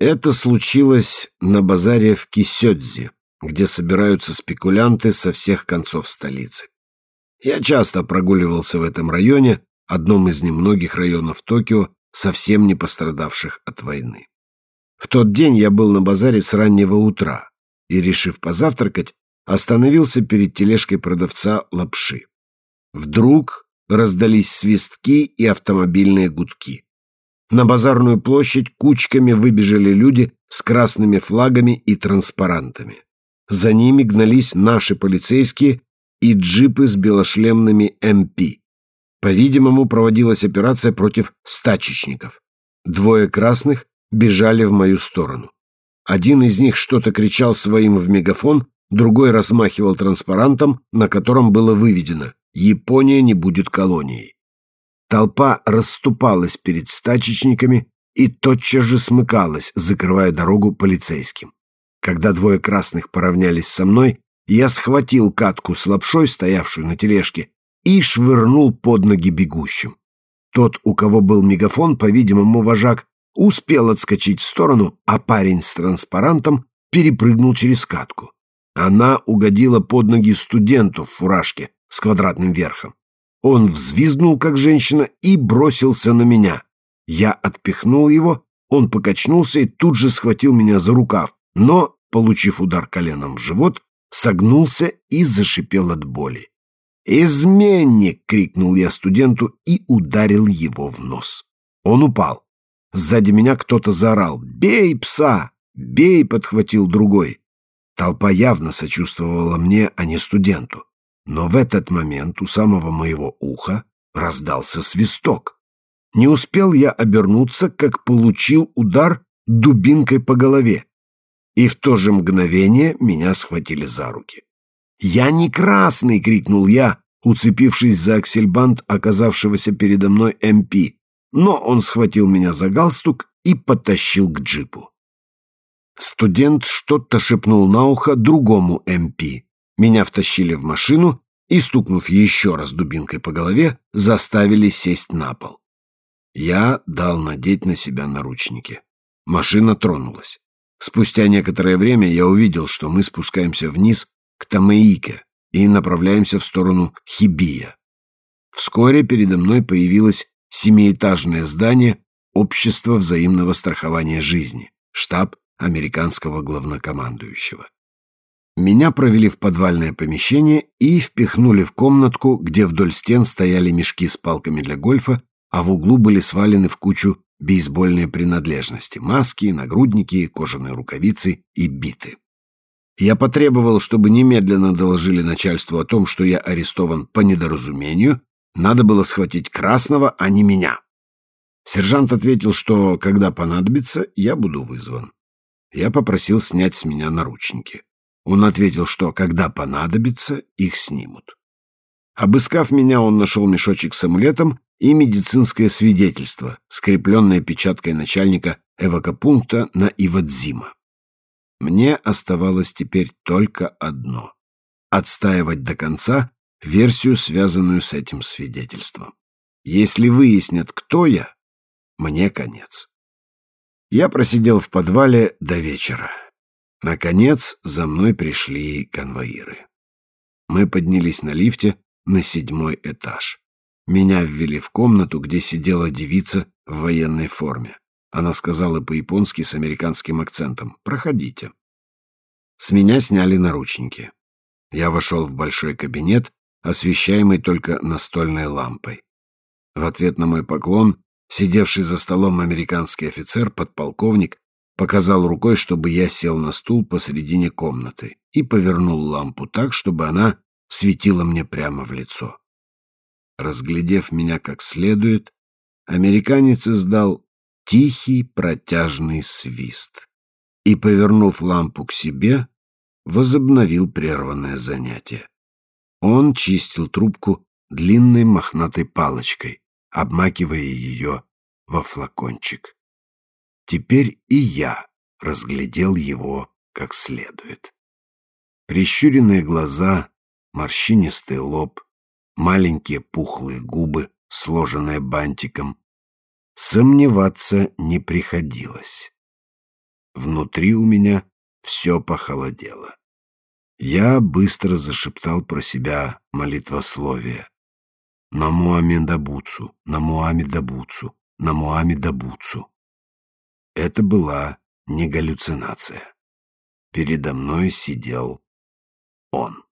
Это случилось на базаре в Кисёдзе, где собираются спекулянты со всех концов столицы. Я часто прогуливался в этом районе, одном из немногих районов Токио, совсем не пострадавших от войны. В тот день я был на базаре с раннего утра и, решив позавтракать, остановился перед тележкой продавца лапши. Вдруг раздались свистки и автомобильные гудки. На базарную площадь кучками выбежали люди с красными флагами и транспарантами. За ними гнались наши полицейские и джипы с белошлемными МП. По-видимому, проводилась операция против стачечников. Двое красных бежали в мою сторону. Один из них что-то кричал своим в мегафон, другой размахивал транспарантом, на котором было выведено «Япония не будет колонией». Толпа расступалась перед стачечниками и тотчас же смыкалась, закрывая дорогу полицейским. Когда двое красных поравнялись со мной, я схватил катку с лапшой, стоявшую на тележке, и швырнул под ноги бегущим. Тот, у кого был мегафон, по-видимому, вожак, успел отскочить в сторону, а парень с транспарантом перепрыгнул через катку. Она угодила под ноги студенту в фуражке с квадратным верхом. Он взвизгнул, как женщина, и бросился на меня. Я отпихнул его, он покачнулся и тут же схватил меня за рукав, но, получив удар коленом в живот, согнулся и зашипел от боли. «Изменник!» — крикнул я студенту и ударил его в нос. Он упал. Сзади меня кто-то заорал «Бей пса! Бей!» — подхватил другой. Толпа явно сочувствовала мне, а не студенту. Но в этот момент у самого моего уха раздался свисток. Не успел я обернуться, как получил удар дубинкой по голове. И в то же мгновение меня схватили за руки. «Я не красный!» — крикнул я, уцепившись за аксельбант оказавшегося передо мной МП. Но он схватил меня за галстук и потащил к джипу. Студент что-то шепнул на ухо другому МП. Меня втащили в машину и, стукнув еще раз дубинкой по голове, заставили сесть на пол. Я дал надеть на себя наручники. Машина тронулась. Спустя некоторое время я увидел, что мы спускаемся вниз к Тамеике и направляемся в сторону Хибия. Вскоре передо мной появилось семиэтажное здание Общества взаимного страхования жизни, штаб американского главнокомандующего. Меня провели в подвальное помещение и впихнули в комнатку, где вдоль стен стояли мешки с палками для гольфа, а в углу были свалены в кучу бейсбольные принадлежности – маски, нагрудники, кожаные рукавицы и биты. Я потребовал, чтобы немедленно доложили начальству о том, что я арестован по недоразумению. Надо было схватить Красного, а не меня. Сержант ответил, что, когда понадобится, я буду вызван. Я попросил снять с меня наручники. Он ответил, что, когда понадобится, их снимут. Обыскав меня, он нашел мешочек с амулетом и медицинское свидетельство, скрепленное печаткой начальника эвакопункта на Ивадзима. Мне оставалось теперь только одно — отстаивать до конца версию, связанную с этим свидетельством. Если выяснят, кто я, мне конец. Я просидел в подвале до вечера. Наконец, за мной пришли конвоиры. Мы поднялись на лифте на седьмой этаж. Меня ввели в комнату, где сидела девица в военной форме. Она сказала по-японски с американским акцентом «Проходите». С меня сняли наручники. Я вошел в большой кабинет, освещаемый только настольной лампой. В ответ на мой поклон, сидевший за столом американский офицер, подполковник, показал рукой, чтобы я сел на стул посредине комнаты и повернул лампу так, чтобы она светила мне прямо в лицо. Разглядев меня как следует, американец издал тихий протяжный свист и, повернув лампу к себе, возобновил прерванное занятие. Он чистил трубку длинной мохнатой палочкой, обмакивая ее во флакончик. Теперь и я разглядел его как следует. Прищуренные глаза, морщинистый лоб, маленькие пухлые губы, сложенные бантиком. Сомневаться не приходилось. Внутри у меня все похолодело. Я быстро зашептал про себя молитвословие. На Муамедабуцу, на Муамедабуцу, на Муамедабуцу. Это была не галлюцинация. Передо мной сидел он.